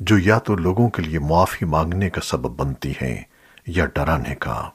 جو یا تو لوگوں کے لیے معافی مانگنے کا سبب بنتی ہیں یا ڈرانے کا۔